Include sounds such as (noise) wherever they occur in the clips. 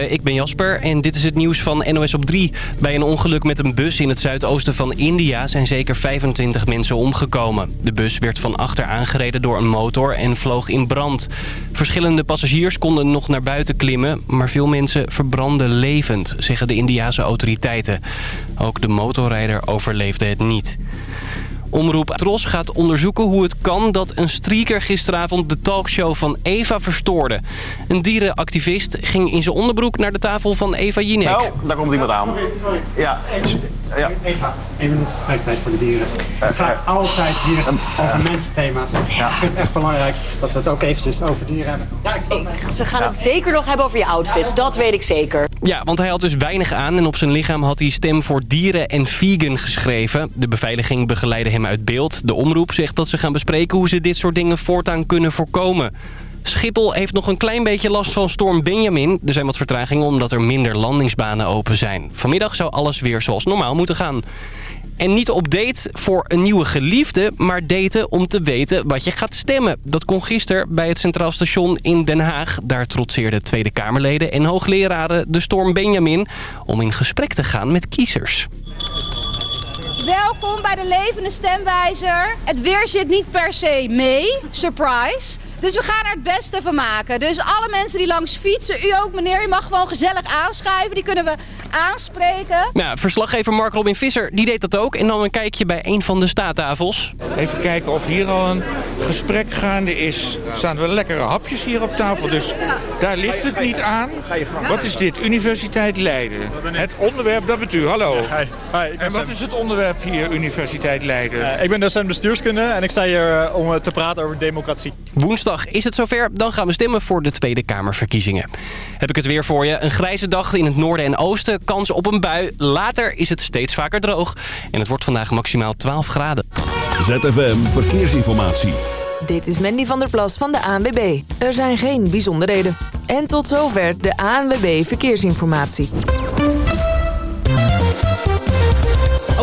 Ik ben Jasper en dit is het nieuws van NOS op 3. Bij een ongeluk met een bus in het zuidoosten van India zijn zeker 25 mensen omgekomen. De bus werd van achter aangereden door een motor en vloog in brand. Verschillende passagiers konden nog naar buiten klimmen, maar veel mensen verbranden levend, zeggen de Indiase autoriteiten. Ook de motorrijder overleefde het niet. Omroep Tros gaat onderzoeken hoe het kan dat een streaker gisteravond de talkshow van Eva verstoorde. Een dierenactivist ging in zijn onderbroek naar de tafel van Eva Jinek. Nou, daar komt iemand aan. Ja, ja. Eva, één minuut spreektijd voor de dieren. Het gaat altijd hier over mensenthema's. Ik vind het echt belangrijk dat we het ook eventjes over dieren hebben. Ja, ik Ze gaan het zeker nog hebben over je outfits, dat weet ik zeker. Ja, want hij had dus weinig aan en op zijn lichaam had hij stem voor dieren en vegan geschreven. De beveiliging begeleidde hem uit beeld. De omroep zegt dat ze gaan bespreken hoe ze dit soort dingen voortaan kunnen voorkomen. Schiphol heeft nog een klein beetje last van storm Benjamin. Er zijn wat vertragingen omdat er minder landingsbanen open zijn. Vanmiddag zou alles weer zoals normaal moeten gaan. En niet op date voor een nieuwe geliefde, maar daten om te weten wat je gaat stemmen. Dat kon gisteren bij het Centraal Station in Den Haag. Daar trotseerden Tweede Kamerleden en hoogleraren de storm Benjamin... om in gesprek te gaan met kiezers. Welkom bij de levende stemwijzer. Het weer zit niet per se mee, surprise. Dus we gaan er het beste van maken. Dus alle mensen die langs fietsen, u ook meneer, je mag gewoon gezellig aanschuiven. Die kunnen we aanspreken. Nou, verslaggever Mark Robin Visser die deed dat ook. En dan een kijkje bij een van de staattafels. Even kijken of hier al een gesprek gaande is. Er staan wel lekkere hapjes hier op tafel, dus daar ligt het niet aan. Wat is dit? Universiteit Leiden. Het onderwerp, dat bent u. Hallo. En wat is het onderwerp hier, Universiteit Leiden? Ik ben docent bestuurskunde en ik sta hier eh, om eh, te praten over democratie. Woensdag is het zover. Dan gaan we stemmen voor de Tweede Kamerverkiezingen. Heb ik het weer voor je. Een grijze dag in het noorden en oosten. Kans op een bui. Later is het steeds vaker droog. En het wordt vandaag maximaal 12 graden. ZFM Verkeersinformatie. Dit is Mandy van der Plas van de ANWB. Er zijn geen bijzonderheden. En tot zover de ANWB Verkeersinformatie.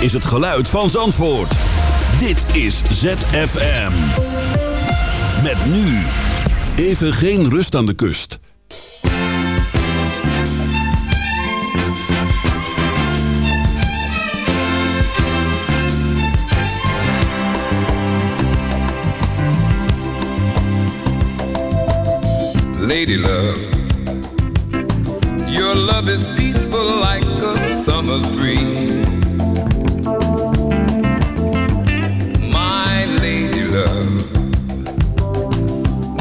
Is het geluid van Zandvoort. Dit is ZFM. Met nu. Even geen rust aan de kust. Lady love, your love is peaceful like a summer's breeze.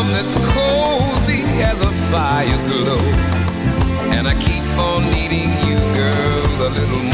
Love that's cozy as a fire's glow. And I keep on needing you, girl, a little more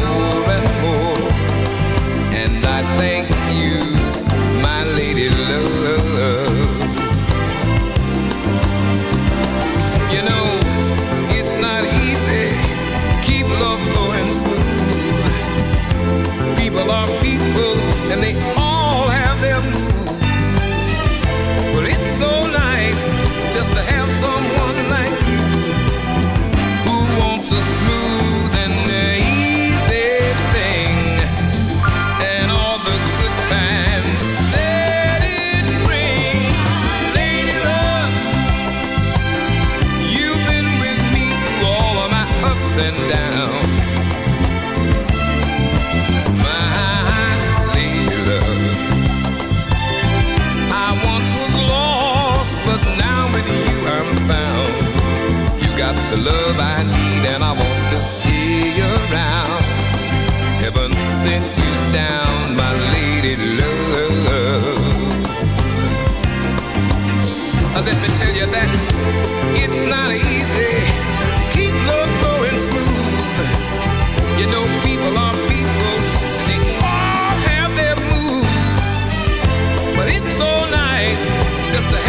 just to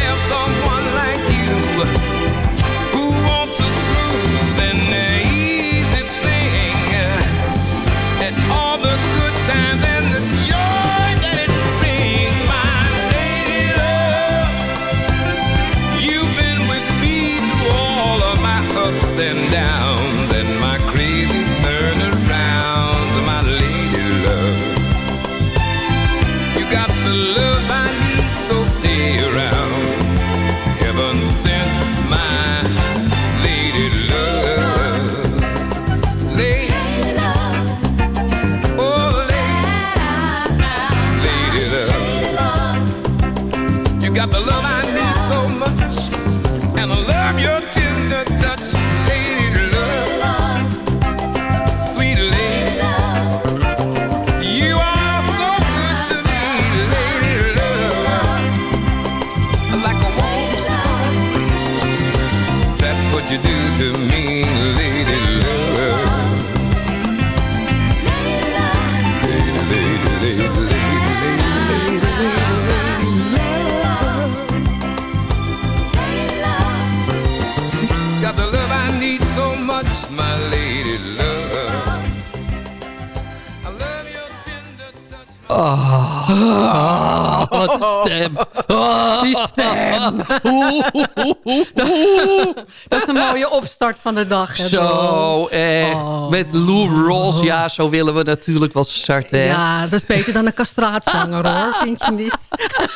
opstart van de dag. hè, Zo, echt. Oh. Met Lou Rawls. Ja, zo willen we natuurlijk wel starten. hè. Ja, dat is beter dan een castraatzanger (laughs) hoor, vind je niet?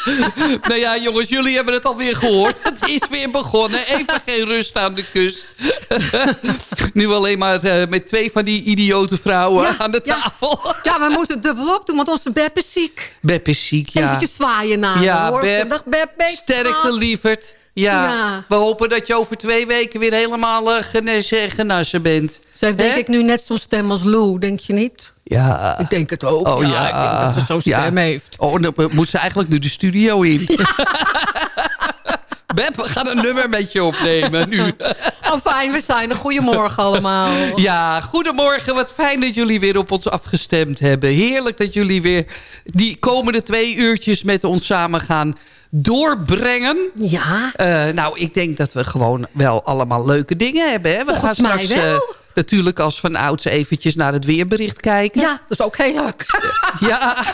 (laughs) nou ja, jongens, jullie hebben het alweer gehoord. Het is weer begonnen. Even geen rust aan de kust. (laughs) nu alleen maar eh, met twee van die idiote vrouwen aan de tafel. Ja, we moeten het dubbelop doen, want onze Beb is ziek. Beb is ziek, ja. Eventjes zwaaien naar Ja, hoor. Beb. Dag Beb, Sterkte, lieverd. Ja, Ja. we hopen dat je over twee weken weer helemaal uh, genezen en genassen bent. Ze heeft denk ik nu net zo'n stem als Lou, denk je niet? Ja. Ik denk het ook. Oh ja, ja, ik denk dat ze zo'n stem Ja. heeft. Oh, dan moet ze eigenlijk nu de studio in. (laughs) Beb, we gaan een nummer met je opnemen nu. Oh, fijn, we zijn er. Goedemorgen allemaal. Ja, goedemorgen. Wat fijn dat jullie weer op ons afgestemd hebben. Heerlijk dat jullie weer die komende twee uurtjes met ons samen gaan doorbrengen. Ja. Eh, nou, ik denk dat we gewoon wel allemaal leuke dingen hebben. Hè? We Volgens gaan straks eh, natuurlijk als van ouds eventjes naar het weerbericht kijken. Ja, dat is ook heel leuk. (laughs) Ja,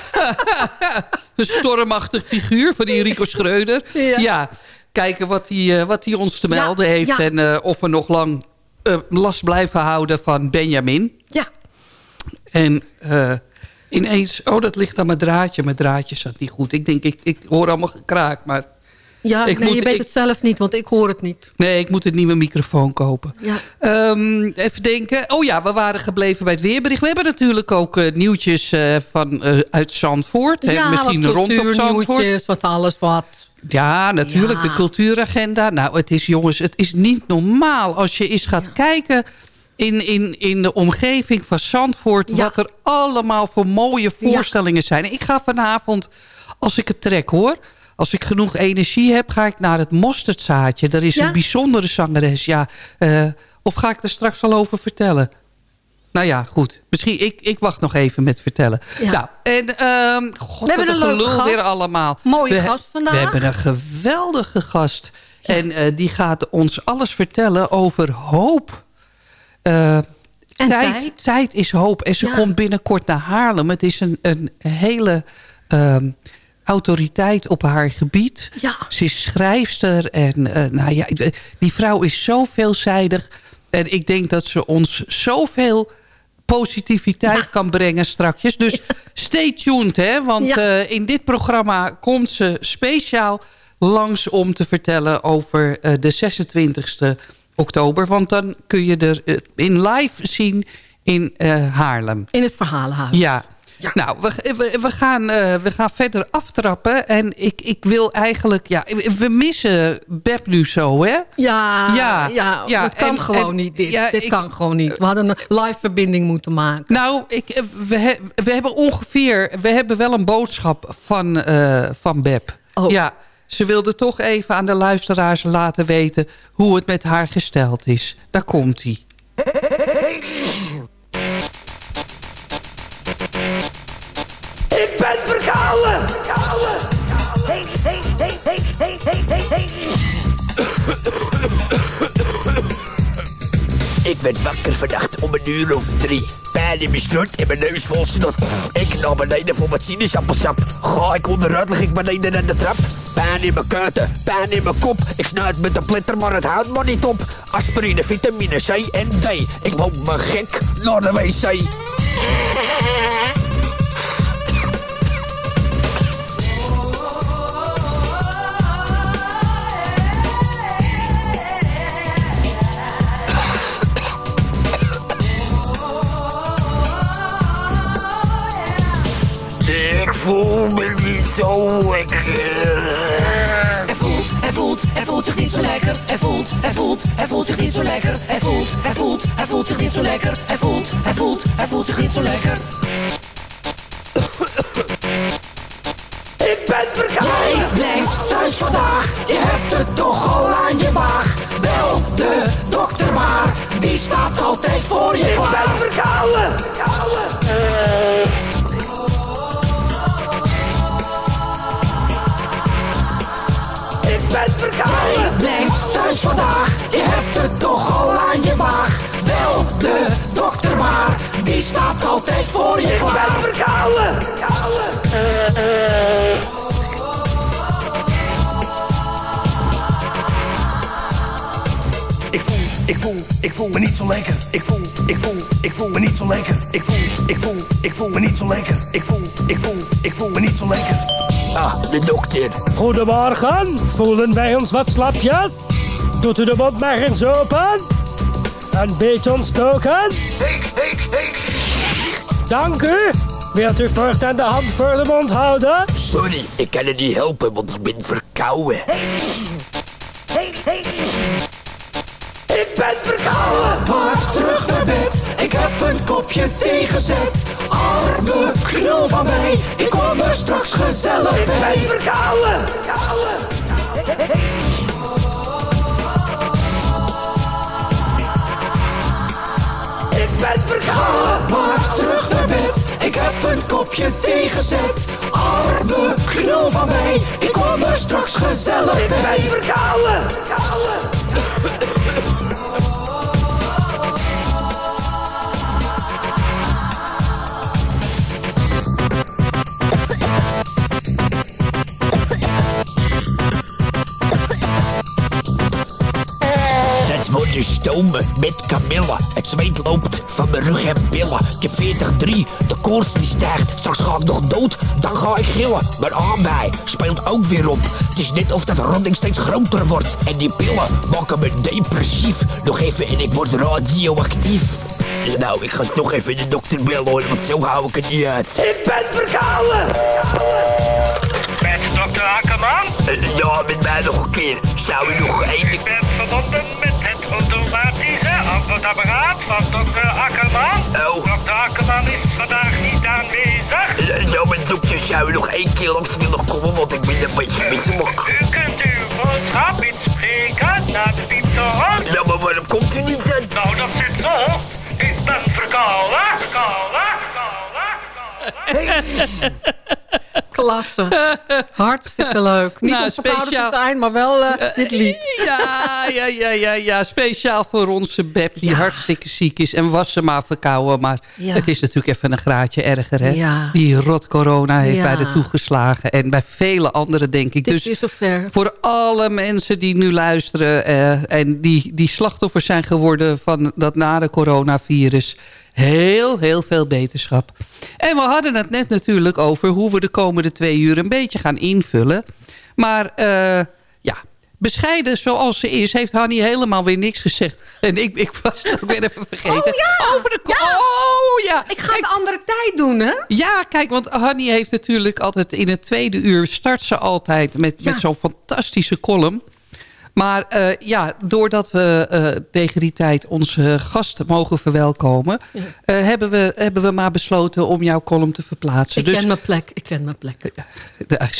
(laughs) een stormachtig figuur van die Rico Schreuder. Ja. Ja, kijken wat hij, eh, wat hij ons te melden Ja, heeft. ja. En of we nog lang last blijven houden van Benjamin. Ja. En ineens, oh dat ligt aan mijn draadje. Mijn draadje zat niet goed. Ik denk, ik, ik hoor allemaal gekraak, maar... Ja, Ik nee, moet- je weet ik- het zelf niet, want ik hoor het niet. Nee, ik moet een nieuwe microfoon kopen. Ja. Ehm, even denken. Oh ja, we waren gebleven bij het weerbericht. We hebben natuurlijk ook eh, nieuwtjes eh, van, eh, uit Zandvoort. hè, ja, misschien wat rondom Zandvoort. cultuurnieuwtjes, wat alles wat. Ja, natuurlijk, Ja. de cultuuragenda. Nou, het is jongens, het is niet normaal als je eens gaat kijken... In, in, in de omgeving van Zandvoort... Ja. wat er allemaal voor mooie voorstellingen zijn. Ik ga vanavond, als ik het trek hoor... als ik genoeg energie heb, ga ik naar het mosterdzaadje. Er is Ja? een bijzondere zangeres. Ja, eh, of ga ik er straks al over vertellen? Nou ja, goed. Misschien, ik, ik wacht nog even met vertellen. Ja. Nou, en god, We hebben een leuke gast. weer allemaal. Mooie We- gast vandaag. We hebben een geweldige gast. En eh, die gaat ons alles vertellen over hoop. Eh, tijd, tijd. tijd is hoop. En ze Ja. komt binnenkort naar Haarlem. Het is een, een hele ehm, autoriteit op haar gebied. Ja. Ze is schrijfster. En eh, nou ja, die vrouw is zo veelzijdig. En ik denk dat ze ons zoveel positiviteit kan brengen strakjes. Dus stay tuned, hè. Want Ja. eh, in dit programma komt ze speciaal langs om te vertellen over de 26e oktober. Want dan kun je er eh, in live zien in eh, Haarlem. In het verhalenhuis. Ja. Nou, we, we, we gaan, eh, we gaan verder aftrappen. En ik, ik wil eigenlijk... Ja, we missen Beb nu zo, hè? Ja, Ja, ja, ja, dat kan en- gewoon en- niet. Dit, ja, dit ik- kan gewoon niet. We hadden een live verbinding moeten maken. Nou, ik, we, he- we hebben ongeveer... We hebben wel een boodschap van, eh, van Beb. Oh. Ja, ze wilde toch even aan de luisteraars laten weten... hoe het met haar gesteld is. Daar komt hij. Ik ben verkouden! Ik werd wakker vannacht om een uur of drie. Pijn in mijn strot en mijn neus vol snot. Ik naar beneden voor wat sinaasappelsap. Ga ik onderuit, lig ik beneden aan de trap. Pijn in mijn kuiten, pijn in mijn kop. Ik snuit met de plitter, maar het houdt maar niet op. Aspirine, vitamine C en D. Ik loop me gek naar de wc. Voel me niet zo lekker. Hij voelt, hij voelt, hij voelt zich niet zo lekker. Hij voelt, hij voelt, hij voelt zich niet zo lekker. Hij voelt, hij voelt, hij voelt zich niet zo lekker. Hij voelt, hij voelt, hij voelt zich niet zo lekker. Ik ben verkouden. Jij blijft thuis vandaag. Je hebt het toch al aan je maag. Bel de dokter maar. Die staat altijd voor je klaar. Ik ben verkouden. Ik vandaag. Je hebt het toch al aan je maag. Bel de dokter maar. Die staat altijd voor je klaar. Ik ben verkouden. Ik voel, ik voel, ik voel me niet zo lekker. Ik voel, ik voel, ik voel me niet zo lekker. Ik voel, ik voel, ik voel me niet zo lekker. Ik voel, ik voel, ik voel me niet zo lekker. Ah, de dokter. Goedemorgen, voelen wij ons wat slapjes? Doet u de mond maar eens open? Een beetje ontstoken? Dank u. Wilt u voortaan de hand voor de mond houden? Sorry, ik kan het niet helpen, want ik ben verkouden. Ik ben verkouden. Maar terug naar bed. Ik heb een kopje thee gezet. Arme knul van mij. Ik kom er straks gezellig ik bij. Ik ben verkouden. Ik ben verkouden. Maar terug naar bed. Ik heb een kopje thee gezet. Arme knul van mij. Ik kom er straks gezellig bij. Ik ben verkouden. Stomen met kamille. Het zweet loopt van mijn rug en billen. Ik heb 40-3, de koorts die stijgt. Straks ga ik nog dood, dan ga ik gillen. Mijn aanbij speelt ook weer op. Het is net of dat ronding steeds groter wordt. En die pillen maken me depressief. Nog even en ik word radioactief. Nou, ik ga toch even de dokter bellen hoor, want zo hou ik het niet uit. Ik ben verkouden! Met dokter Akkerman? ja, met mij nog een keer. Zou u nog één... Ik ben verbonden met automatische antwoordapparaat van dokter Akkerman. Oh. Dokter Akkerman is vandaag niet aanwezig. Eh, Ja, mijn dokter zou nog één keer langs willen komen, want ik ben een beetje misselijk. U kunt uw boodschap inspreken naar de pieptoren. Ja, maar waarom komt u niet dan? Nou, dat zit zo. Ik ben verkouden. Verkouden. (laughs) Klasse. (laughs) Hartstikke leuk. Niet Nou, verkouden speciaal- te zijn, maar wel eh, dit lied. Ja, ja, ja, ja, ja. Speciaal voor onze Beb die hartstikke ziek is. En was ze maar verkouden. Maar Ja. het is natuurlijk even een graadje erger. Hè? Ja. Die rot corona heeft bij de toegeslagen. En bij vele anderen denk ik. Is Dus voor alle mensen die nu luisteren... eh, en die, die slachtoffers zijn geworden van dat nare coronavirus... heel, heel veel beterschap. En we hadden het net natuurlijk over hoe we de komende twee uur... een beetje gaan invullen. Maar eh, ja, bescheiden zoals ze is... heeft Hanny helemaal weer niks gezegd. (laughs) En ik, ik was het ook weer even vergeten. Oh ja! Over de Oh ja! Ik ga een andere tijd doen, hè? Ja, kijk, want Hanny heeft natuurlijk altijd... in het tweede uur start ze altijd met, met zo'n fantastische column. Maar uh, ja, doordat we uh, tegen die tijd onze gast mogen verwelkomen... Ja. Uh, hebben, we, hebben we maar besloten om jouw column te verplaatsen. Ik dus, ken mijn plek, ik ken mijn plek.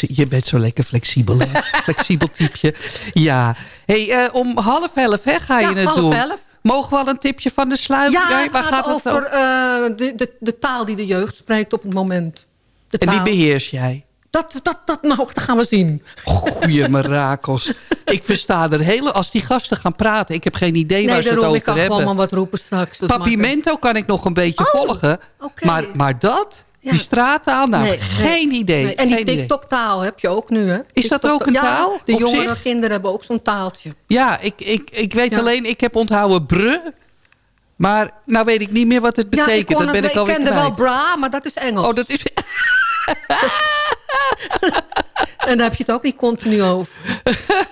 Je bent zo lekker flexibel, (laughs) flexibel typeje. Ja. Hey, om half elf hè, ga je het half doen. elf. Mogen we al een tipje van de sluier? Ja, het gaat, gaat over het de, de, de taal die de jeugd spreekt op het moment. De en die beheers jij? Dat, dat, dat, nou, dat gaan we zien. Goeie mirakels. ik versta er hele... Als die gasten gaan praten, ik heb geen idee nee, waar ze het over hebben. Nee, ik kan gewoon wat roepen straks. Papimento kan ik nog een beetje oh, volgen. Okay. Maar, maar dat, ja. die straattaal, nou, nee, geen nee, idee. En die TikTok-taal heb je ook nu, hè? Is dat ook een taal? Ja, de jongere zich? kinderen hebben ook zo'n taaltje. Ja, ik, ik, ik weet ja. alleen, ik heb onthouden brug. Maar nou weet ik niet meer wat het betekent. Ja, ik, dat ben het, ik alweer kende wel bra, maar dat is Engels. Oh, dat is... (laughs) en daar heb je het ook niet continu over.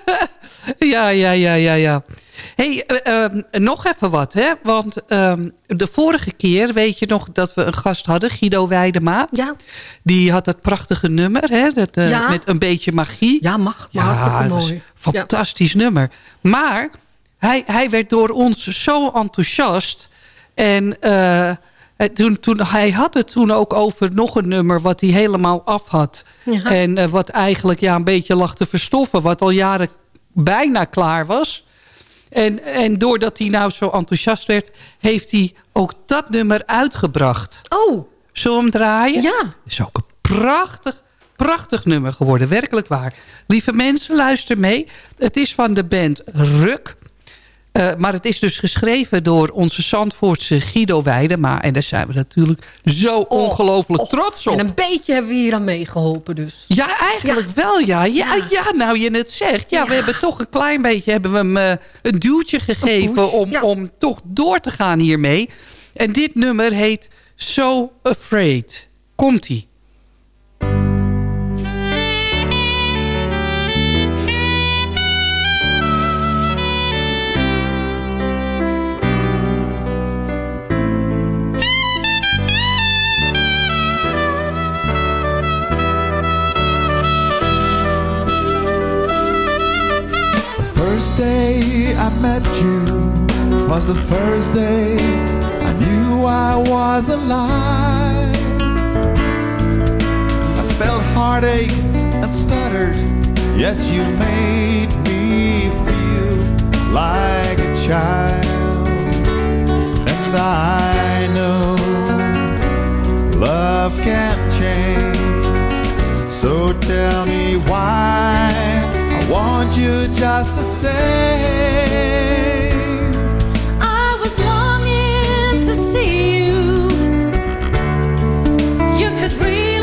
(laughs) ja, ja, ja, ja, ja. hey, uh, uh, nog even wat, hè? Want uh, de vorige keer weet je nog dat we een gast hadden, Guido Weidema. Ja. Die had dat prachtige nummer, hè? Dat, ja. Met een beetje magie. Ja, mag. Ja, dat was mooi. fantastisch ja. nummer. Maar hij, hij werd door ons zo enthousiast. En toen, toen, hij had het toen ook over nog een nummer wat hij helemaal af had. Ja. En uh, wat eigenlijk ja, een beetje lag te verstoffen. Wat al jaren bijna klaar was. En, en doordat hij nou zo enthousiast werd... heeft hij ook dat nummer uitgebracht. Oh. Zullen we hem draaien? Ja. is ook een prachtig, prachtig nummer geworden. Werkelijk waar. Lieve mensen, luister mee. Het is van de band Ruk. Uh, maar het is dus geschreven door onze Zandvoortse Guido Weidema. En daar zijn we natuurlijk zo oh, ongelooflijk oh, trots op. En een beetje hebben we hier aan meegeholpen dus. Ja, eigenlijk ja. wel ja. Ja, ja. ja. nou je het zegt. Ja, ja, we hebben toch een klein beetje hebben we hem uh, een duwtje gegeven... Een om, om toch door te gaan hiermee. En dit nummer heet So Afraid. Komt-ie. Day I met you was the first day I knew I was alive. I felt heartache and stuttered. Yes, you made me feel like a child. And I know love can't change. So tell me why want you just the same. I was longing to see you. You could really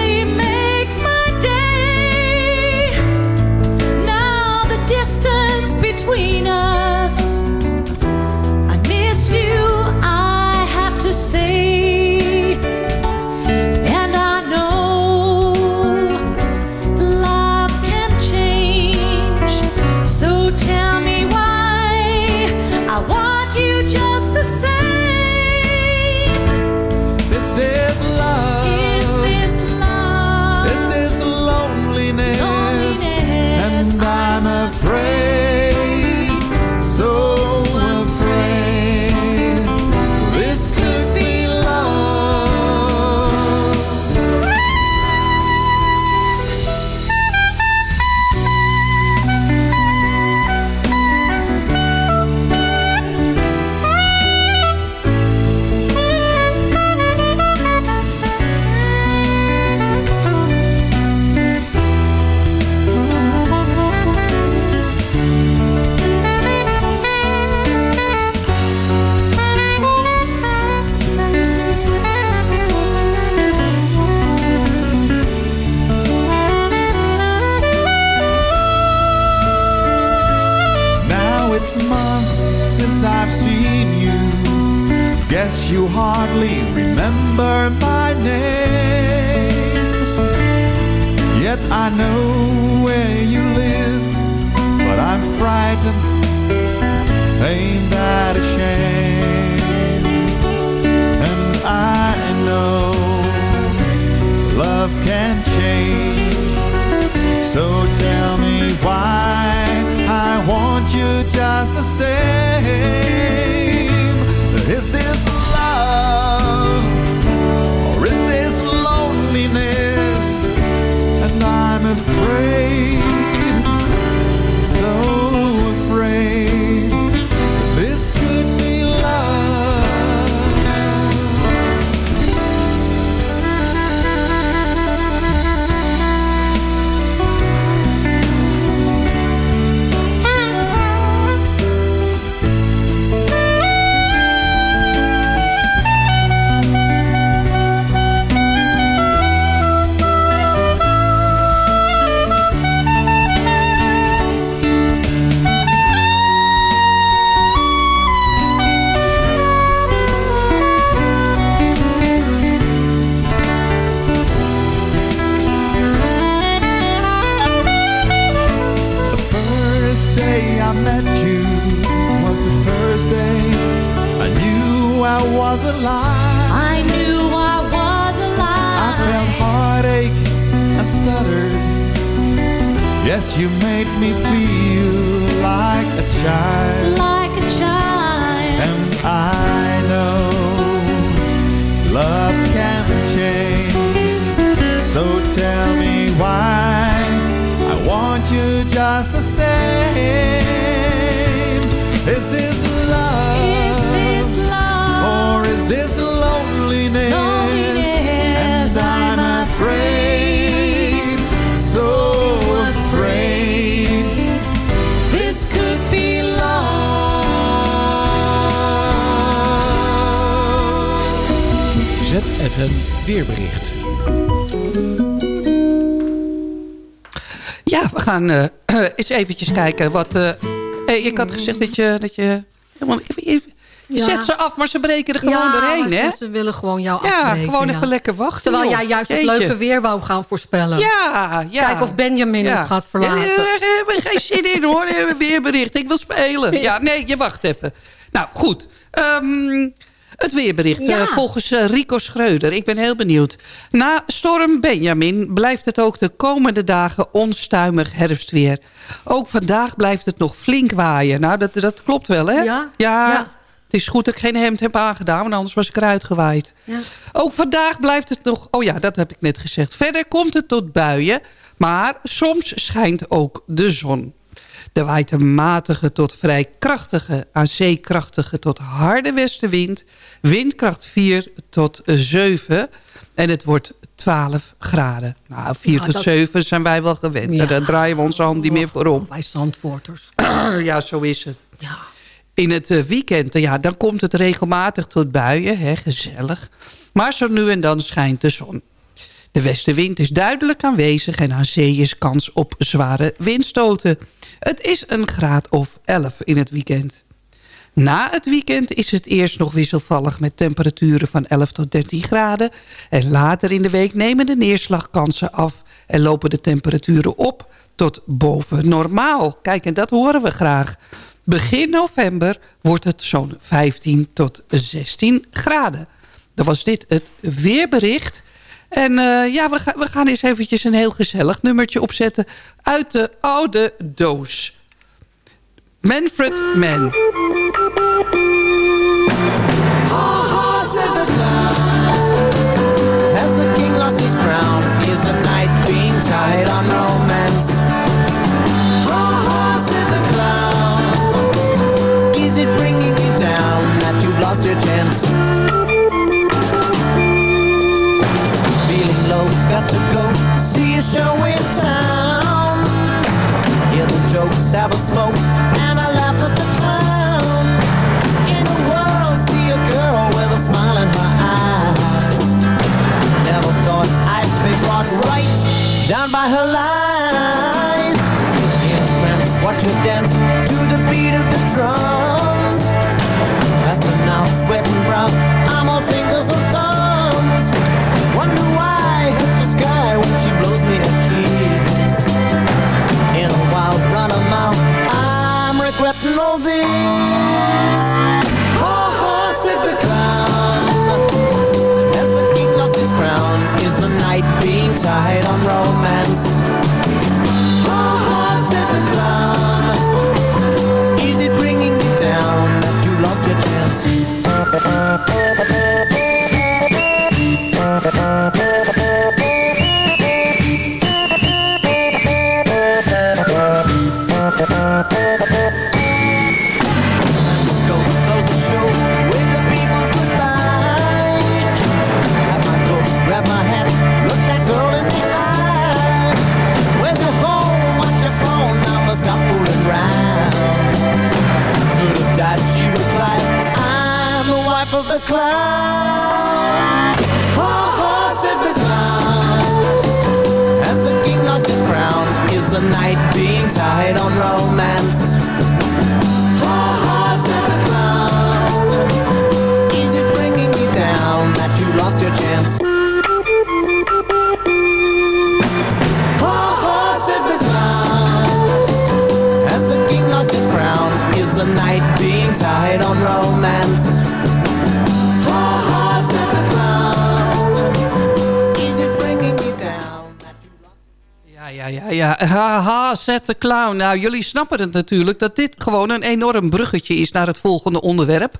gaan eh, (clears throat) eens eventjes kijken wat... eh, ik had gezegd dat je... Dat je helemaal, je, Ja. zet ze af, maar ze breken er gewoon ja, doorheen, hè? Ze willen gewoon jou Ja, afbreken. gewoon even lekker wachten, Terwijl joh. jij juist het leuke weer wou gaan voorspellen. Ja, ja. Kijk of Benjamin Ja. het gaat verlaten. Ja, Daar hebben we geen zin in, hoor. We (laughs) hebben weerbericht. Ik wil spelen. Ja, nee, je wacht even. Nou, goed. Ehm, het weerbericht Ja. eh, volgens eh, Rico Schreuder. Ik ben heel benieuwd. Na storm Benjamin blijft het ook de komende dagen onstuimig herfstweer. Ook vandaag blijft het nog flink waaien. Nou, dat, dat klopt wel, hè? Ja? Ja. Ja. Het is goed dat ik geen hemd heb aangedaan, want anders was ik eruit gewaaid. Ja. Ook vandaag blijft het nog... Oh ja, dat heb ik net gezegd. Verder komt het tot buien, maar soms schijnt ook de zon. Er waait een matige tot vrij krachtige, aan zee krachtige tot harde westenwind. Windkracht 4 tot 7 en het wordt 12 graden. Nou, 4 Ja, tot dat- 7 zijn wij wel gewend. Ja. Daar draaien we onze hand niet meer voor om. Wij Zandvoorters. (clears throat) ja, zo is het. In het eh, weekend, ja, dan komt het regelmatig tot buien. Hè, gezellig. Maar zo nu en dan schijnt de zon. De westenwind is duidelijk aanwezig en aan zee is kans op zware windstoten. Het is een graad of 11 in het weekend. Na het weekend is het eerst nog wisselvallig met temperaturen van 11 tot 13 graden. En later in de week nemen de neerslagkansen af en lopen de temperaturen op tot boven normaal. Kijk, en dat horen we graag. Begin november wordt het zo'n 15 tot 16 graden. Dan was dit het weerbericht. En eh, ja, we, ga- we gaan eens eventjes een heel gezellig nummertje opzetten uit de oude doos. Manfred Mann. Ha ha, said the clown. As the king lost his crown, is the night being tied on romance? Show in town. Hear the jokes, have a smoke, and I laugh at the clown. In a world, see a girl with a smile in her eyes. Never thought I'd be brought right down by her lies. A trance, watch her dance to the beat of the drums. Faster now, sweating brown, The. Haha, zet de clown. Nou, jullie snappen het natuurlijk dat dit gewoon een enorm bruggetje is naar het volgende onderwerp.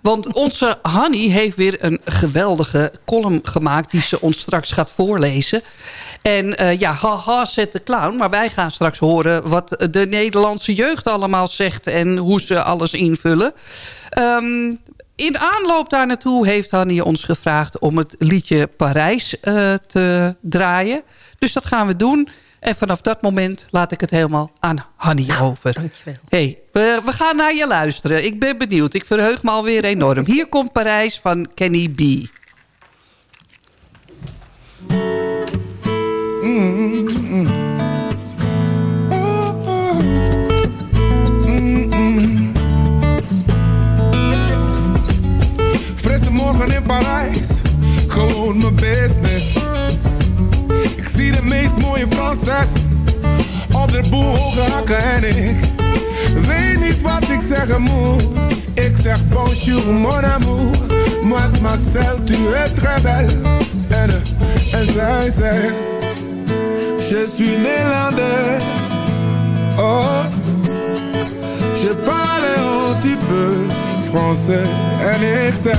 Want onze (laughs) Hanny heeft weer een geweldige column gemaakt... die ze ons straks gaat voorlezen. En eh, ja, haha, zet de clown. Maar wij gaan straks horen wat de Nederlandse jeugd allemaal zegt... en hoe ze alles invullen. Ehm, in aanloop daar naartoe heeft Hanny ons gevraagd... om het liedje Parijs eh, te draaien. Dus dat gaan we doen. En vanaf dat moment laat ik het helemaal aan Hanny over. Hey, we, we gaan naar je luisteren. Ik ben benieuwd. Ik verheug me alweer enorm. Hier komt Parijs van Kenny B. Frisse morgen in Parijs, gewoon mijn business. Ik zie de meest mooie Franses op de boel hoge hakken en ik weet niet wat ik zeggen moet. Ik zeg bonjour mon amour, mademoiselle tu es très belle. En, en zij je suis néerlandaise. Oh, je parle un petit peu français. En ik zeg,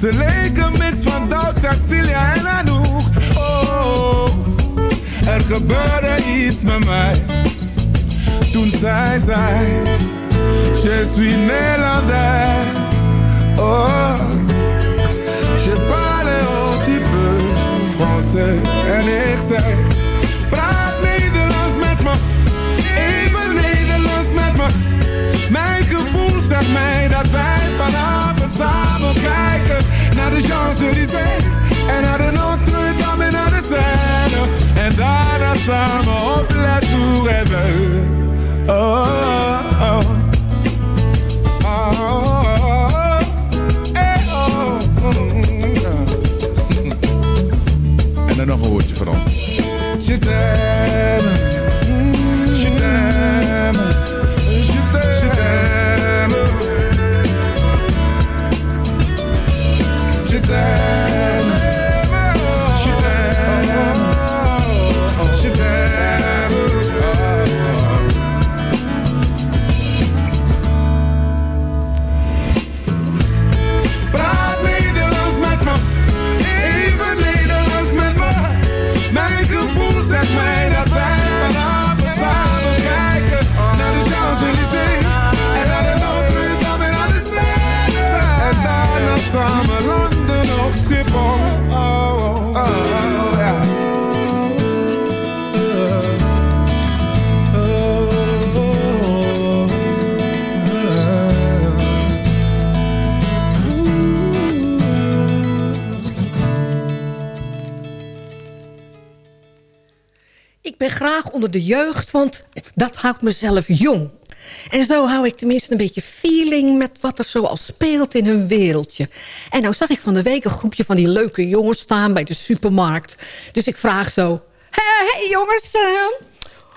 Ze leken mix van Doud, Cecilia en Anouk. Oh, er gebeurde iets met mij. Toen zij zei, je suis Nederlands. Oh, je parle un petit peu français. En ik zei, praat Nederlands met me. Even Nederlands met me. Mijn gevoel zegt mij dat wij vanavond kijken naar de Champs-Élysées en naar de Notre-Dame en naar de Seine. En daarna samen op La Tour Eiffel. Oh, oh, oh. Oh, oh, oh. Oh. En dan nog een woordje Frans. Je t'aime, je graag onder de jeugd, want dat houdt mezelf jong. En zo hou ik tenminste een beetje feeling met wat er zo al speelt in hun wereldje. En nou zag ik van de week een groepje van die leuke jongens staan bij de supermarkt. Dus ik vraag zo... Hé hey, jongens, eh,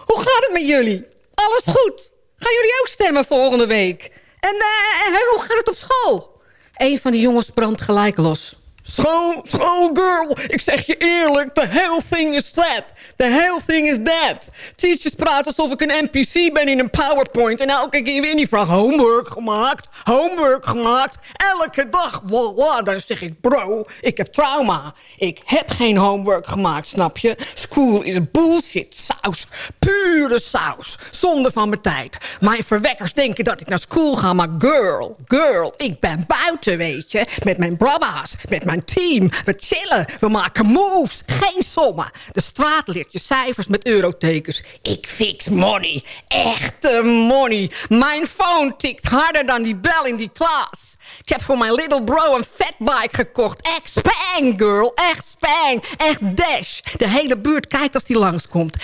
hoe gaat het met jullie? Alles goed? Gaan jullie ook stemmen volgende week? En eh, hoe gaat het op school? Een van die jongens brandt gelijk los. School, schoolgirl, ik zeg je eerlijk, the whole thing is sad. The whole thing is dead. Teachers praten alsof ik een NPC ben in een PowerPoint... en elke keer weer die vraag, homework gemaakt, homework gemaakt. Elke dag, voilà, dan zeg ik, bro, ik heb trauma. Ik heb geen homework gemaakt, snap je? School is bullshit, saus, pure saus. Zonde van mijn tijd. Mijn verwekkers denken dat ik naar school ga, maar girl, girl, ik ben buiten, weet je. Met mijn brabba's, met mijn team. We chillen, we maken moves, geen sommen. De straat leert je cijfers met eurotekens. Ik fix money, echte money. Mijn phone tikt harder dan die bel in die klas. Ik heb voor mijn little bro een fatbike gekocht. Echt spang, girl. Echt spang. Echt dash. De hele buurt kijkt als die langskomt.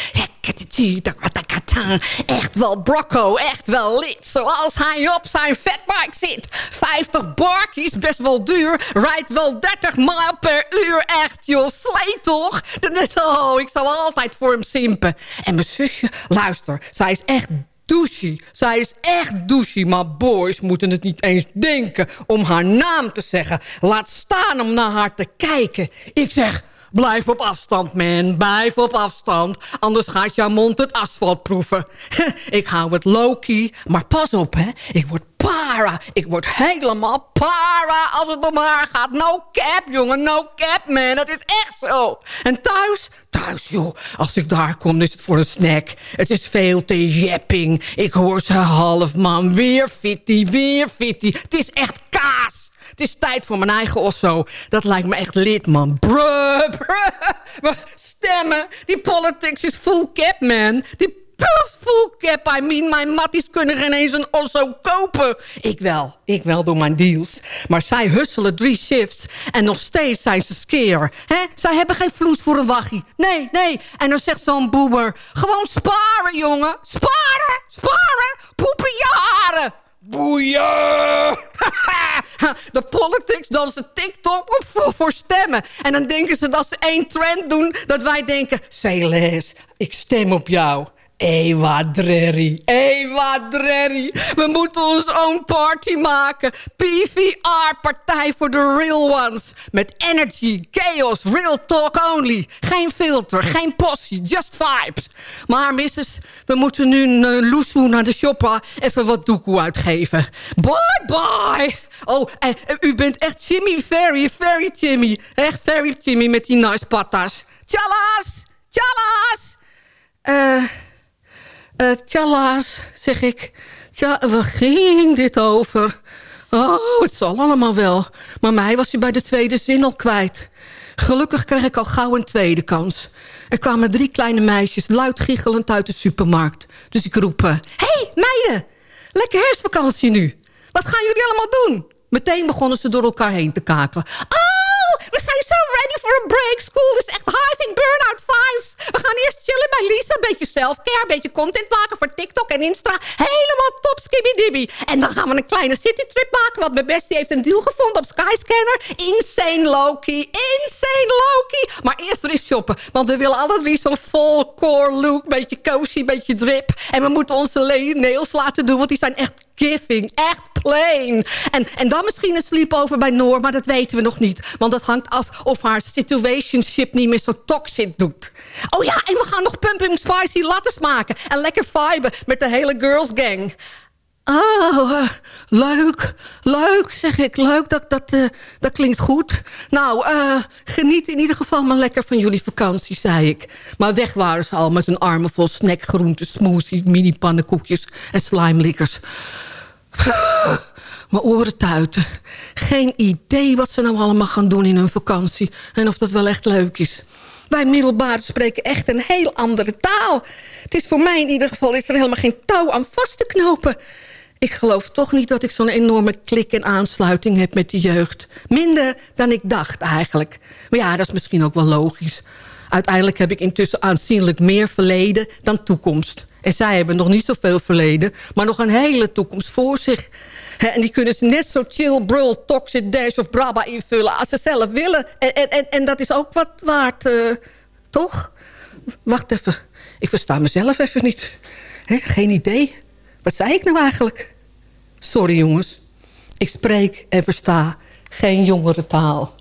Echt wel brocco. Echt wel lid. Zoals hij op zijn fatbike zit. 50 barkies, best wel duur. Rijdt wel 30 mijl per uur. Echt, joh. Slee toch? Oh, ik zou altijd voor hem simpen. En mijn zusje, luister. Zij is echt douchey. Zij is echt douchey, maar boys moeten het niet eens denken om haar naam te zeggen. Laat staan om naar haar te kijken. Ik zeg, blijf op afstand, man. Blijf op afstand. Anders gaat jouw mond het asfalt proeven. (laughs) Ik hou het low-key, maar pas op, hè. Ik word para. Ik word helemaal para als het om haar gaat. No cap, jongen. No cap, man. Dat is echt zo. En thuis? Thuis, joh. Als ik daar kom, is het voor een snack. Het is veel te jepping. Ik hoor ze half, man. Weer fitty, weer fitty. Het is echt kaas. Het is tijd voor mijn eigen osso. Dat lijkt me echt lid, man. Bruh, bruh. Stemmen. Die politics is full cap, man. Die cap. I mean, mijn matties kunnen geen eens een osso kopen. Ik wel. Ik wel door mijn deals. Maar zij husselen drie shifts. En nog steeds zijn ze skeer. Hè? Zij hebben geen vloes voor een wachie. Nee, nee. En dan zegt zo'n boemer... Gewoon sparen, jongen. Sparen. Sparen. Poepen je haren. Boeien! (laughs) De politics dansen TikTok voor, stemmen. En dan denken ze dat ze één trend doen... dat wij denken... Celes, ik stem op jou. Ewa Drerry, Ewa Drerry. We moeten ons own party maken. PVR, Partij voor de Real Ones. Met energy, chaos, real talk only. Geen filter, geen possie, just vibes. Maar missus, we moeten nu een uh, loesoe naar de shoppa... even wat doekoe uitgeven. Bye bye! Oh, eh, u bent echt Jimmy Very, very Jimmy. Echt very Jimmy met die nice patas. Tjallas! Tjallas! Eh... tjallaas, zeg ik. Tja, waar ging dit over? Oh, het zal allemaal wel. Maar mij was u bij de tweede zin al kwijt. Gelukkig kreeg ik al gauw een tweede kans. Er kwamen drie kleine meisjes luid giechelend uit de supermarkt. Dus ik roep... Hé, hey, meiden! Lekker herfstvakantie nu. Wat gaan jullie allemaal doen? Meteen begonnen ze door elkaar heen te kakelen. Oh, we zijn zo ready for a break. School is echt hiving burn-out vibes. We gaan eerst chillen bij Lisa. Een beetje self-care, een beetje content maken voor TikTok en Insta. Helemaal top En dan gaan we een kleine citytrip maken. Want mijn bestie heeft een deal gevonden op Skyscanner. Insane Loki. Insane Loki. Maar eerst er shoppen. Want we willen altijd weer zo'n full core look. Beetje cozy, beetje drip. En we moeten onze nails laten doen. Want die zijn echt giving. Echt plain. En, en dan misschien een sleepover bij Noor, maar dat weten we nog niet. Want dat hangt af of haar situationship niet meer zo toxic doet. Oh ja, en we gaan nog pumping spicy lattes maken. En lekker viben met de hele girls gang. Oh, uh, leuk, leuk, zeg ik. Leuk, dat, dat, uh, dat klinkt goed. Nou, uh, geniet in ieder geval maar lekker van jullie vakantie, zei ik. Maar weg waren ze al met hun armen vol snackgroenten, smoothie, mini-pannenkoekjes en slimelickers. (laughs) Mijn oren tuiten. Geen idee wat ze nou allemaal gaan doen in hun vakantie. En of dat wel echt leuk is. Wij middelbaren spreken echt een heel andere taal. Het is voor mij in ieder geval is er helemaal geen touw aan vast te knopen. Ik geloof toch niet dat ik zo'n enorme klik en aansluiting heb met die jeugd. Minder dan ik dacht eigenlijk. Maar ja, dat is misschien ook wel logisch. Uiteindelijk heb ik intussen aanzienlijk meer verleden dan toekomst. En zij hebben nog niet zoveel verleden, maar nog een hele toekomst voor zich. en die kunnen ze net zo chill, brul, toxic, dash of braba invullen als ze zelf willen. En, en, en dat is ook wat waard, uh, toch? Wacht even, ik versta mezelf even niet. geen idee. Wat zei ik nou eigenlijk? Sorry jongens, ik spreek en versta geen jongere taal.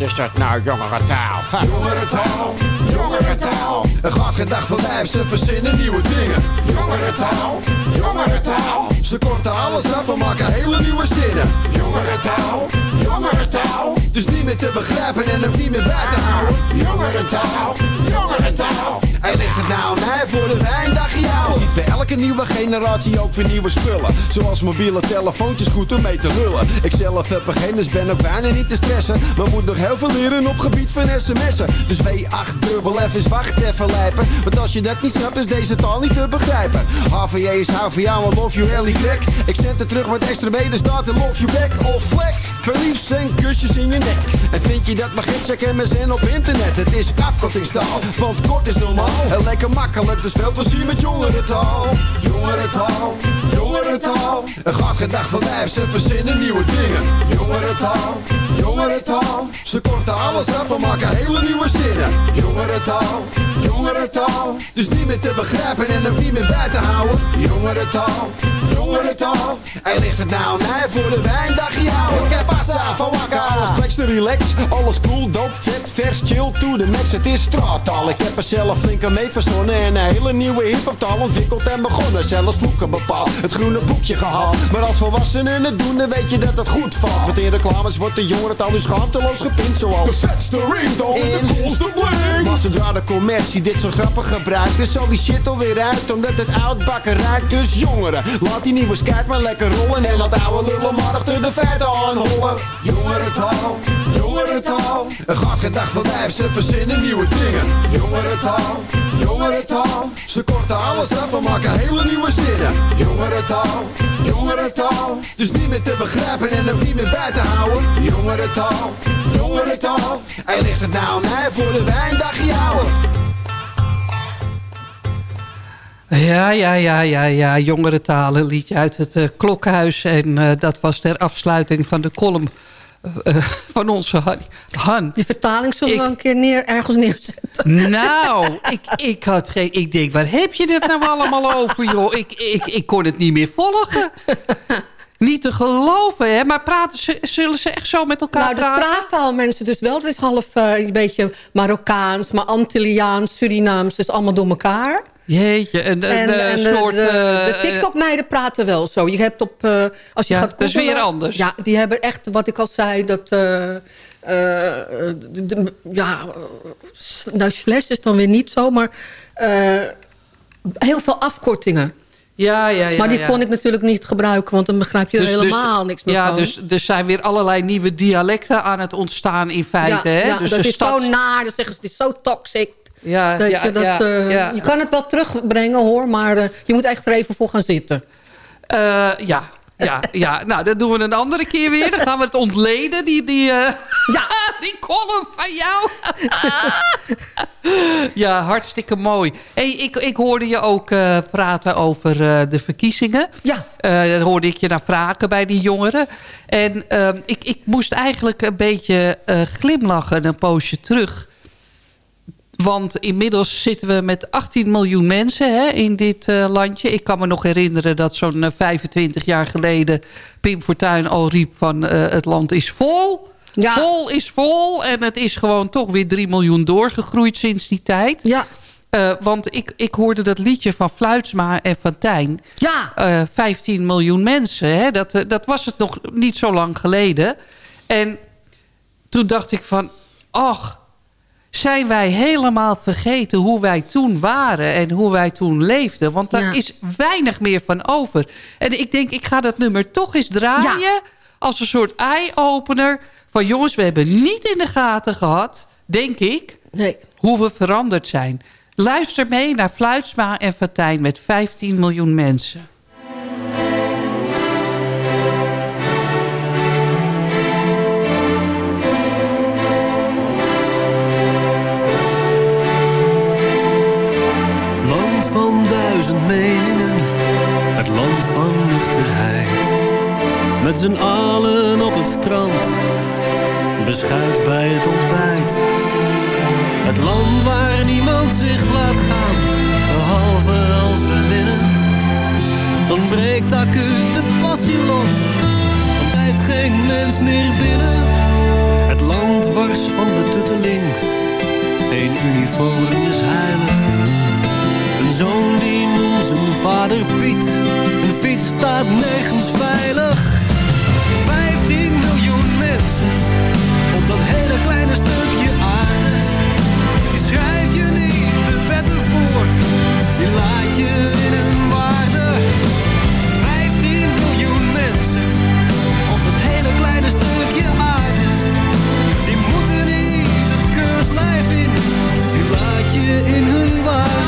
Is dat nou, jongerentaal? Ha. Jongerentaal, jongerentaal. Een gaat geen dag voorbij, ze verzinnen nieuwe dingen. Jongerentaal, jongerentaal. Ze korten alles af en maken hele nieuwe zinnen. Jongerentaal, jongerentaal. Dus niet meer te begrijpen en ook niet meer bij te houden. Jongerentaal, jongerentaal. Hij ligt het nou mij voor de wijn, dag jou. Elke nieuwe generatie ook weer nieuwe spullen. Zoals mobiele telefoontjes goed om mee te lullen. Ik zelf heb beginners, ben ook bijna niet te stressen. Maar moet nog heel veel leren op gebied van sms'en. Dus W8 dubbel F is wacht even lijpen. Want als je dat niet snapt is deze taal niet te begrijpen. HVJ is HVA, maar love you Ellie Crack. Ik zet het terug met extra staat in love you back of vlek. Verliefd zijn kusjes in je nek. En vind je dat mag ik check MSN op internet. Het is afkortingstaal, want kort is normaal. En lekker makkelijk, dus veel plezier met jongerentaal. you Jongerentaal, jongerentaal. Er gaat geen dag voorbij, ze verzinnen nieuwe dingen. Jongerentaal, jongerentaal. Ze korten alles af en maken hele nieuwe zinnen. Jongerentaal, jongerentaal. Dus niet meer te begrijpen en ook niet meer bij te houden. Jongerentaal, jongerentaal. Hij ligt het nou mij voor de wijn, dag jou. Ik heb passa van wakker, alles flex te relax. Alles cool, dope, vet, vers, chill, to the max. Het is straattaal, ik heb er zelf flink mee verzonnen. En een hele nieuwe hiphoptaal ontwikkeld en begonnen. Zelfs boeken bepaald, het groene boekje gehaald. Maar als volwassenen het doen, dan weet je dat het goed valt. Want in reclames wordt de jongerentaal dus schaamteloos gepint. Zoals de vetste ringtone is de coolste bling. Maar zodra de commercie dit zo grappig gebruikt, is al die shit alweer uit. Omdat het oudbakken ruikt. Dus jongeren, laat die nieuwe skate maar lekker rollen. En laat oude lullen maar achter de feiten aanhollen. Jongerentaal, jongerentaal. Er gaat geen dag voorbij, ze verzinnen nieuwe dingen. Jongerentaal, jongerentaal. Ze korten alles af en maken hele nieuwe zinnen. Jongerentaal, jongerentaal. Dus niet meer te begrijpen en ook niet meer bij te houden. Jongerentaal, jongerentaal. Hij ligt het nou aan mij voor de wijn, dag jou. Ja, ja, ja, ja, ja. Jongerentalen liedje uit het eh, klokhuis. En eh, dat was ter afsluiting van de column eh, van onze Han. Han. Die vertaling zullen we een keer neer, ergens neerzetten. Nou, ik, ik had geen... Ik denk, waar heb je dit nou allemaal over, joh? Ik, ik, ik kon het niet meer volgen. Niet te geloven, hè? Maar praten ze, zullen ze echt zo met elkaar Nou, praten? praten al mensen dus wel. Het is half eh, een beetje Marokkaans, maar Antilliaans, Surinaams. Dus allemaal door elkaar. Jeetje, En, eh, en soort... de, de eh, TikTok-meiden praten wel zo. Je hebt op, eh, als je Ja, gaat dat is googlen- weer anders. Ja, die hebben echt, wat ik al zei, dat... eh, eh, de- de- ja, eh, nou, slash is dan weer niet zo, maar eh, heel veel afkortingen. Ja, ja, ja. maar die ja. kon ik natuurlijk niet gebruiken, want dan begrijp je er helemaal niks meer ja, van. dus er zijn weer allerlei nieuwe dialecten aan het ontstaan in feite. ja, hè? ja, dus dat is zo naar. Dan zeggen ze, het is zo toxic. Ja, dat ja, je, dat, ja, eh, ja. je kan het wel terugbrengen hoor, maar eh, je moet echt er even voor gaan zitten. Eh, ja, ja, (laughs) ja, nou, dat doen we een andere keer weer. Dan gaan we het ontleden, die, die, (laughs) ja. (laughs) die column van jou. ja, hartstikke mooi. Hey, ik, ik hoorde je ook praten over de verkiezingen. Ja. Daar hoorde ik je naar vragen bij die jongeren. En ehm, ik, ik moest eigenlijk een beetje glimlachen een poosje terug. Want inmiddels zitten we met 18 miljoen mensen hè, in dit eh, landje. Ik kan me nog herinneren dat zo'n eh, 25 jaar geleden... Pim Fortuyn al riep van eh, het land is vol. Vol is vol. En het is gewoon toch weer 3 miljoen doorgegroeid sinds die tijd. Ja. Eh, want ik, ik hoorde dat liedje van Fluitsma en van Tijn. Ja. Eh, 15 miljoen mensen. Hè? Dat, eh, dat was het nog niet zo lang geleden. En toen dacht ik van... ach, zijn wij helemaal vergeten hoe wij toen waren en hoe wij toen leefden. Want daar Ja. is weinig meer van over. En ik denk, ik ga dat nummer toch eens draaien... als een soort eye-opener van... jongens, we hebben niet in de gaten gehad, denk ik... Nee. hoe we veranderd zijn. Luister mee naar Fluitsma en Fatijn met 15 miljoen mensen. Duizend meningen, het land van nuchterheid. Met z'n allen op het strand, beschuit bij het ontbijt. Het land waar niemand zich laat gaan, behalve als we winnen. Dan breekt acuut de passie los, dan blijft geen mens meer binnen. Het land wars van betutteling. Eén uniform is heilig. Een zoon die noemt zijn vader Piet. Een fiets staat nergens veilig. 15 miljoen mensen op dat hele kleine stukje aarde. Die schrijf je niet de wetten voor, die laat je in hun waarde. 15 miljoen mensen op dat hele kleine stukje aarde. Die moeten niet het keurslijf in, die laat je in hun waarde.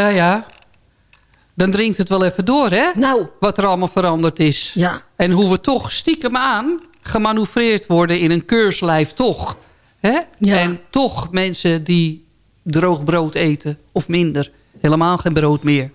Ja, ja. Dan dringt het wel even door, hè? Nou. Wat er allemaal veranderd is. Ja. En hoe we toch stiekem aan gemanoeuvreerd worden in een keurslijf toch. Hè? En toch mensen die droog brood eten of minder. Helemaal geen brood meer.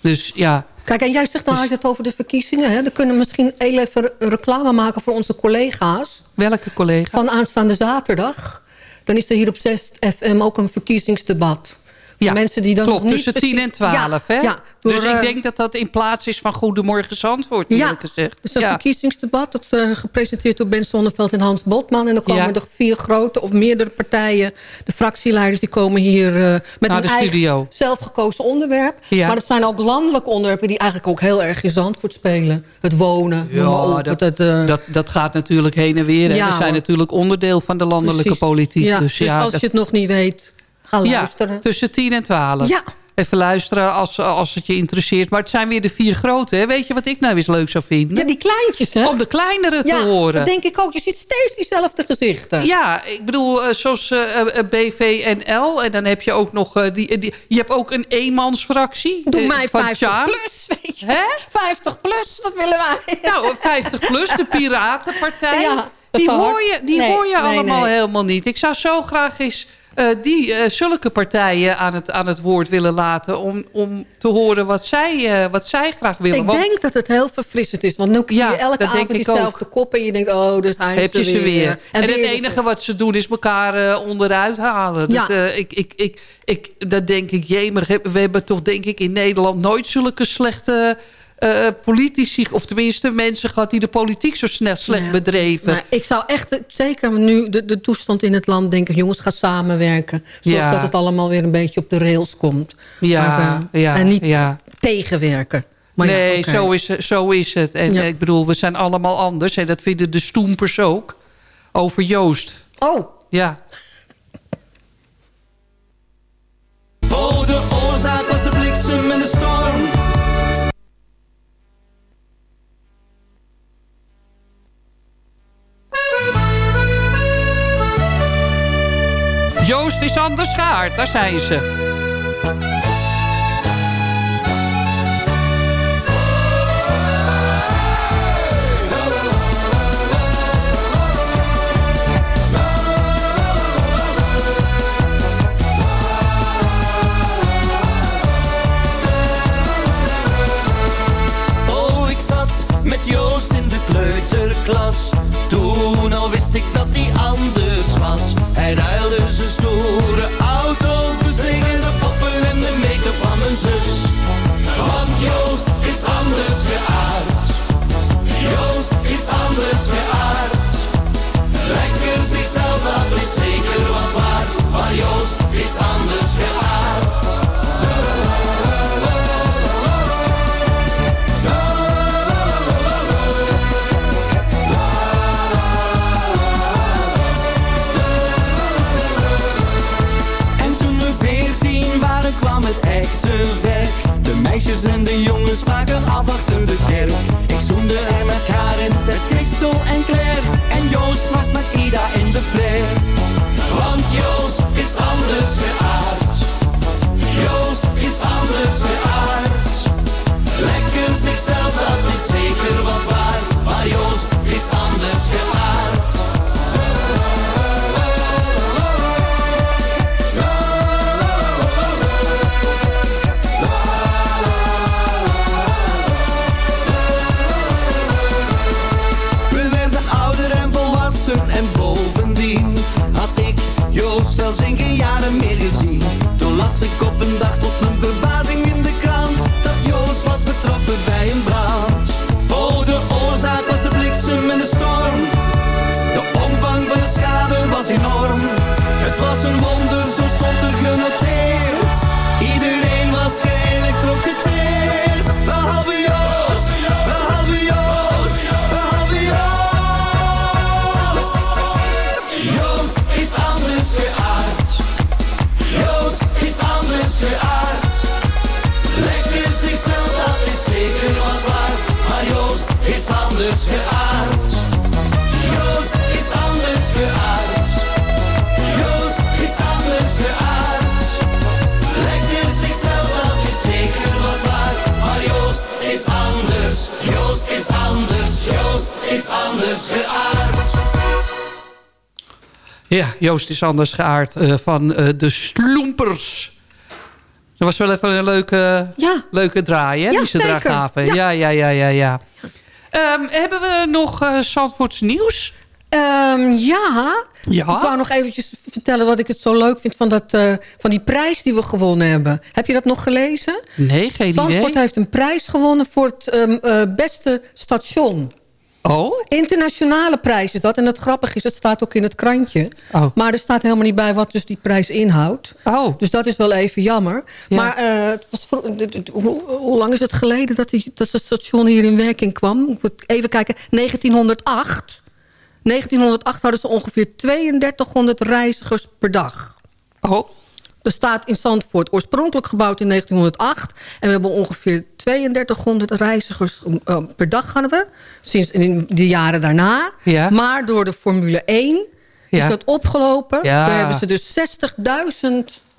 Dus ja, Kijk, en jij zegt had je het over de verkiezingen. Hè? Dan kunnen we misschien heel even reclame maken voor onze collega's. welke collega? Van aanstaande zaterdag. Dan is er hier op 6 FM ook een verkiezingsdebat. Voor Ja, mensen die dan klopt. nog niet tussen 10 en precies- 12, ja, hè? Ja, door, dus ik eh, denk dat dat in plaats is van Goedemorgen Zandvoort, Ja, gezegd. dus een ja. verkiezingsdebat. Dat eh, gepresenteerd door Ben Zonneveld en Hans Botman. En dan komen er vier grote of meerdere partijen. De fractieleiders die komen hier eh, met Naar een eigen zelfgekozen onderwerp. Maar het zijn ook landelijke onderwerpen die eigenlijk ook heel erg in Zandvoort spelen. Het wonen, Ja, op. dat, Het, dat, dat gaat natuurlijk heen en weer. En Ja, we zijn natuurlijk onderdeel van de landelijke Precies. politiek. Dus dus als dat- je het nog niet weet, ga luisteren. Ja, tussen 10 en 12. Ja. Even luisteren als, als het je interesseert. Maar het zijn weer de vier grote. Hè? Weet je wat ik nou eens leuk zou vinden? Ja, die kleintjes, hè? Om de kleinere te ja, horen. dat denk ik ook. Je ziet steeds diezelfde gezichten. Ja, ik bedoel, eh, zoals eh, eh, BVNL. En dan heb je ook nog... die, die, je hebt ook een eenmansfractie. Doe mij van 50 Sjaan. plus, weet je. 50 plus, dat willen wij. Nou, 50 plus, de Piratenpartij. Ja, die hoor je, die nee, hoor je nee, allemaal nee. helemaal niet. Ik zou zo graag eens eh, die, eh, zulke partijen aan het, aan het woord willen laten... om, om te horen wat zij, eh, wat zij graag willen. Ik Want denk dat het heel verfrissend is. Want nu krijg je Ja, elke avond diezelfde kop. En je denkt, oh, dus hij heb je ze weer. En, En, het enige wat ze doen is elkaar onderuit halen. Ja. Dat, ik, ik, ik, ik, dat denk ik, jemig, we hebben toch denk ik in Nederland nooit zulke slechte eh, politici... of tenminste mensen gehad die de politiek zo snel slecht Ja. bedreven. Maar ik zou echt, eh, zeker nu de, de toestand in het land denken... jongens, ga samenwerken. Zorg Ja. dat het allemaal weer een beetje op de rails komt. Ja, Maar, eh, ja, En niet ja. tegenwerken. Maar nee, zo, is, zo is het. En Ja. ik bedoel, we zijn allemaal anders. En dat vinden de stoempers ook. Over Joost. Oh. Ja. Oh, de is anders gehaard, daar zijn ze. Oh, Joost in de kleuterklas. Toen al wist ik dat hij anders was. Hij ruilde Joost is anders geaard eh, van eh, de Sloempers. Dat was wel even een leuke, leuke draai, hè? Ja, die ze daar gaven. Ja. Ja, ja, ja, ja, ja. Ehm, hebben we nog Zandvoorts nieuws? Ehm, ja. Ja? Ik wou nog eventjes vertellen wat ik het zo leuk vind van, dat, van die prijs die we gewonnen hebben. Heb je dat nog gelezen? Nee, geen Zandvoort idee. heeft een prijs gewonnen voor het ehm, eh, beste station. Oh? Internationale prijs is dat. En het grappige is, het staat ook in het krantje. Oh. Maar er staat helemaal niet bij wat dus die prijs inhoudt. Oh. Dus dat is wel even jammer. Ja. Maar eh, het was hoe, hoe lang is het geleden dat, die, dat het station hier in werking kwam? Even kijken. 1908. 1908 hadden ze ongeveer 3200 reizigers per dag. Oh. Er staat in Zandvoort oorspronkelijk gebouwd in 1908. En we hebben ongeveer 3200 reizigers eh, per dag hadden we. Sinds in de jaren daarna. Ja. Maar door de Formule 1 Ja. is dat opgelopen. Ja. Daar hebben ze dus 60.000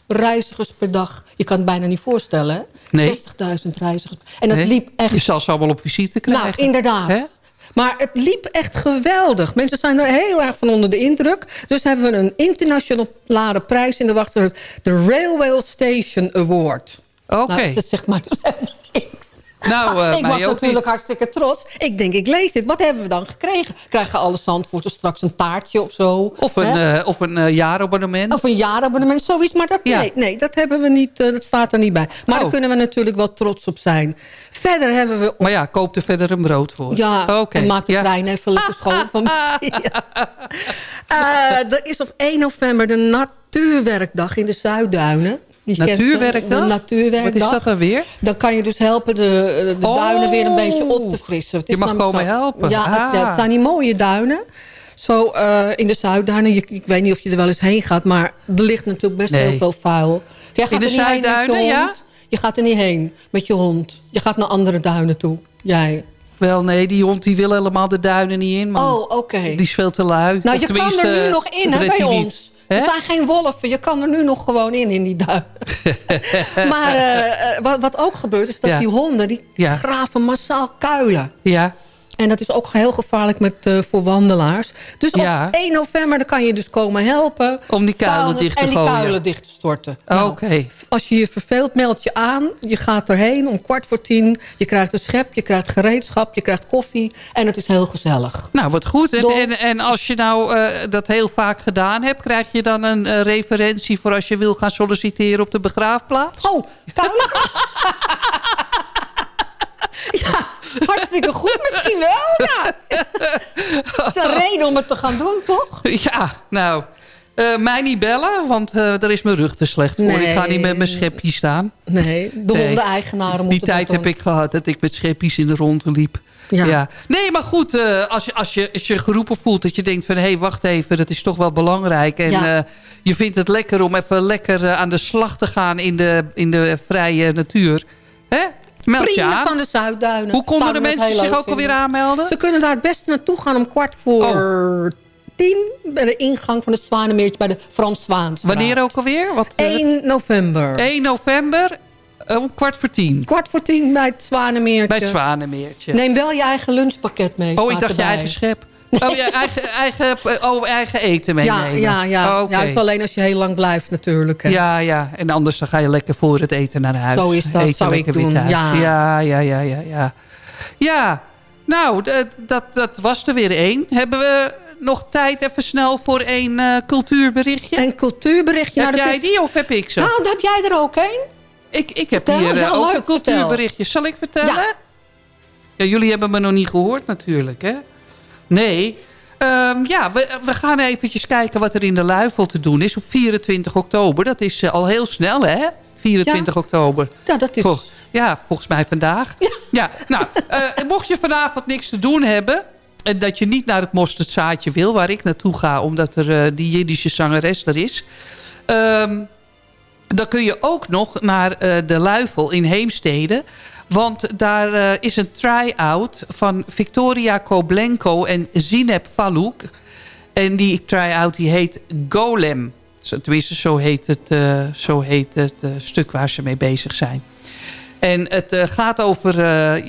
reizigers per dag. Je kan het bijna niet voorstellen. hè? Nee. 60.000 reizigers. En dat Nee? liep echt... Je zal ze allemaal op visite krijgen. Nou, inderdaad. Maar het liep echt geweldig. Mensen zijn er heel erg van onder de indruk. Dus hebben we een internationale prijs in de wacht. De Railway Station Award. Oké. Nou, dat zegt maar (laughs) niks. Nou, (laughs) eh, ik was natuurlijk niet. hartstikke trots. Ik denk, ik lees dit. Wat hebben we dan gekregen? Krijgen alle Zandvoorters straks een taartje of zo? Of een, eh, of een eh, jaarabonnement. Of een jaarabonnement, zoiets. Maar dat, Ja. nee, nee, dat hebben we niet. dat staat er niet bij. Maar Oh. daar kunnen we natuurlijk wel trots op zijn. Verder hebben we... Maar ja, koop er verder een brood voor. Ja, Oké, en maak de ja. trein even lekker schoon van. (laughs) Ja. Eh, er is op 1 november de Natuurwerkdag in de Zuidduinen. Ze, Natuurwerkdag? De Natuurwerkdag. Wat is dat dan weer? Dan kan je dus helpen de, de Oh. duinen weer een beetje op te frissen. Het Je mag komen helpen. Ja, het, Ah. ja, het zijn die mooie duinen. Zo eh, in de Zuidduinen. Je, ik weet niet of je er wel eens heen gaat. Maar er ligt natuurlijk best Nee. heel veel vuil. Jij gaat In de Zuidduinen, ja? Je gaat er niet heen met je hond. Je gaat naar andere duinen toe. Jij. Wel, nee, die hond die wil helemaal de duinen niet in, man. Oh, oké. Die is veel te lui. Nou, Of je kan er nu nog in, hè, bij ons. Hè? Er zijn geen wolven. Je kan er nu nog gewoon in, in die duin. (laughs) maar eh, eh, wat, wat ook gebeurt, is dat Ja. die honden... die Ja. graven massaal kuilen. Ja, En dat is ook heel gevaarlijk met, eh, voor wandelaars. Dus Ja. op 1 november dan kan je dus komen helpen. Om die kuilen dicht te En die gooien. kuilen dicht te storten. Oh, Nou, oké. Als je je verveelt, meld je aan. Je gaat erheen om kwart voor tien. Je krijgt een schep, je krijgt gereedschap, je krijgt koffie. En het is heel gezellig. Nou, wat goed. En, en, en als je nou eh, dat heel vaak gedaan hebt... krijg je dan een eh, referentie voor als je wil gaan solliciteren op de begraafplaats? Oh, kuilen? (laughs) ja, hartstikke goed misschien wel. Ja. Dat is een reden om het te gaan doen, toch? Ja, nou... eh, mij niet bellen, want eh daar is mijn rug te slecht voor. Nee. Ik ga niet met mijn schepje staan. Nee, de Nee. hondeneigenaren Die moeten tijd dat heb ik gehad dat ik met schepjes in de ronde liep. Ja. Nee, maar goed, eh, als, je, als, je, als je geroepen voelt dat je denkt van... hé, hey, wacht even, dat is toch wel belangrijk. En Ja. eh, je vindt het lekker om even lekker eh, aan de slag te gaan in de, in de vrije natuur. Hè? Vrienden van de Zuidduinen. Hoe konden de mensen zich ook alweer aanmelden? Ze kunnen daar het beste naartoe gaan om kwart voor tien... bij de ingang van het Zwanemeertje bij de Frans Zwaansstraat. Wanneer ook alweer? Wat, eh, 1 november. 1 november eh, om kwart voor tien. Kwart voor tien bij het Zwanemeertje. Bij het Zwanemeertje. Neem wel je eigen lunchpakket mee. oh, ik dacht je eigen schep. Oh, je eigen, eigen, oh, eigen eten Ja, meenemen. ja, ja. Oh, ja, het is alleen als je heel lang blijft natuurlijk. hè. Ja, ja. En anders dan ga je lekker voor het eten naar huis. Zo is dat, je zou ik doen, ja. ja, ja, ja, ja. Ja, Ja, nou, d- dat, dat was er weer één. Hebben we nog tijd even snel voor één eh, cultuurberichtje? Een cultuurberichtje? Heb nou, jij is- die of heb ik ze? Nou, dan heb jij er ook een. ik, ik heb vertel. hier eh, Ja, ook leuk, een cultuurberichtje. Zal ik vertellen? Ja. Ja, jullie hebben me nog niet gehoord natuurlijk, hè? Nee. Ehm, ja, we, we gaan eventjes kijken wat er in de Luifel te doen is op 24 oktober. Dat is eh, al heel snel, hè? 24 oktober. Ja, dat is... Vol- ja, volgens mij vandaag. Ja, nou, eh, mocht je vanavond niks te doen hebben... en dat je niet naar het mosterdzaadje wil... waar ik naartoe ga, omdat er eh, die Jiddische zangeres er is... ehm, dan kun je ook nog naar de Luifel in Heemstede... Want daar eh, is een try-out van Victoria Koblenko en Zineb Faluk. En die try-out die heet Golem. Tenminste, zo heet het, eh, zo heet het eh, stuk waar ze mee bezig zijn. En het gaat over...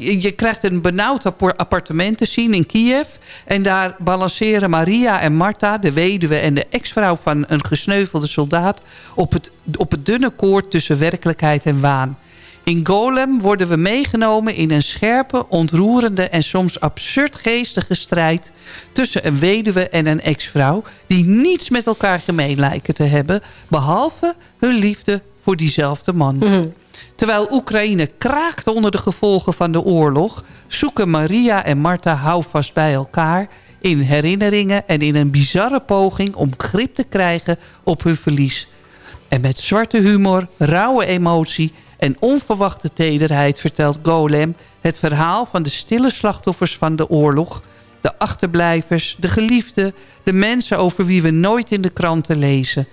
je, krijgt een benauwd appartement te zien in Kiev. En daar balanceren Maria en Marta, de weduwe en de ex-vrouw van een gesneuvelde soldaat... op het, op het dunne koord tussen werkelijkheid en waan. In Golem worden we meegenomen in een scherpe, ontroerende en soms absurd geestige strijd... tussen een weduwe en een ex-vrouw... die niets met elkaar gemeen lijken te hebben... behalve hun liefde voor diezelfde man. Terwijl Oekraïne kraakt onder de gevolgen van de oorlog... zoeken Maria en Marta houvast bij elkaar... in herinneringen en in een bizarre poging om grip te krijgen op hun verlies. En met zwarte humor, rauwe emotie en onverwachte tederheid vertelt Golem... het verhaal van de stille slachtoffers van de oorlog... de achterblijvers, de geliefden, de mensen over wie we nooit in de kranten lezen...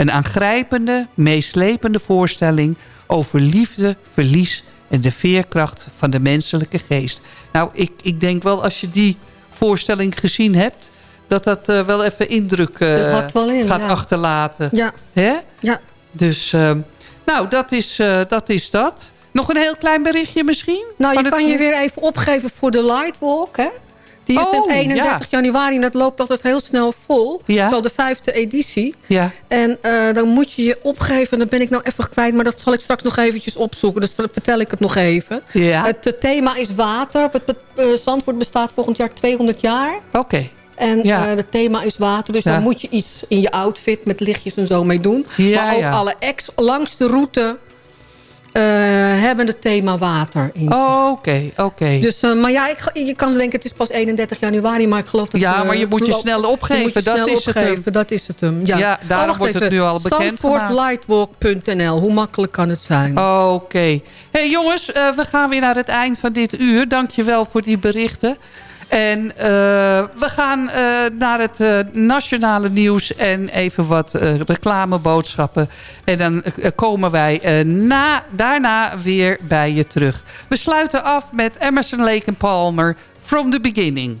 Een aangrijpende, meeslepende voorstelling over liefde, verlies en de veerkracht van de menselijke geest. Nou, ik, ik denk wel als je die voorstelling gezien hebt... dat dat eh, wel even indruk eh, gaat wel in, gaat ja. achterlaten. Ja. Hè? Ja. Dus, eh, nou, dat is, eh, dat is dat. Nog een heel klein berichtje misschien? Nou, je het- kan je weer even opgeven voor de Lightwalk, hè? Die is Oh, in 31 januari en dat loopt altijd heel snel vol. Ja. Het is al de vijfde editie. Ja. En eh, dan moet je je opgeven. En dat ben ik nou even kwijt. Maar dat zal ik straks nog eventjes opzoeken. Dus dan vertel ik het nog even. Ja. Het eh, thema is water. Het, het, Zandvoort bestaat volgend jaar 200 jaar. Oké. En Ja. eh, het thema is water. Dus daar moet je iets in je outfit met lichtjes en zo mee doen. Maar ook alle ex langs de route eh, hebben het thema water in. Oh, Oké, oké. Dus, eh, maar ja, ik, je kan denken het is pas 31 januari, maar ik geloof dat... Ja, maar je moet je snel opgeven, je moet je dat snel is het hem. dat is het hem. Ja, Ja, daarom Oh, wacht wordt het nu al bekend Zandvoortlightwalk.nl, hoe makkelijk kan het zijn? Oké. hey jongens, we gaan weer naar het eind van dit uur. Dankjewel voor die berichten. En eh, we gaan eh, naar het eh, nationale nieuws en even wat reclameboodschappen. En dan komen wij na, daarna weer bij je terug. We sluiten af met Emerson Lake Palmer, From the Beginning.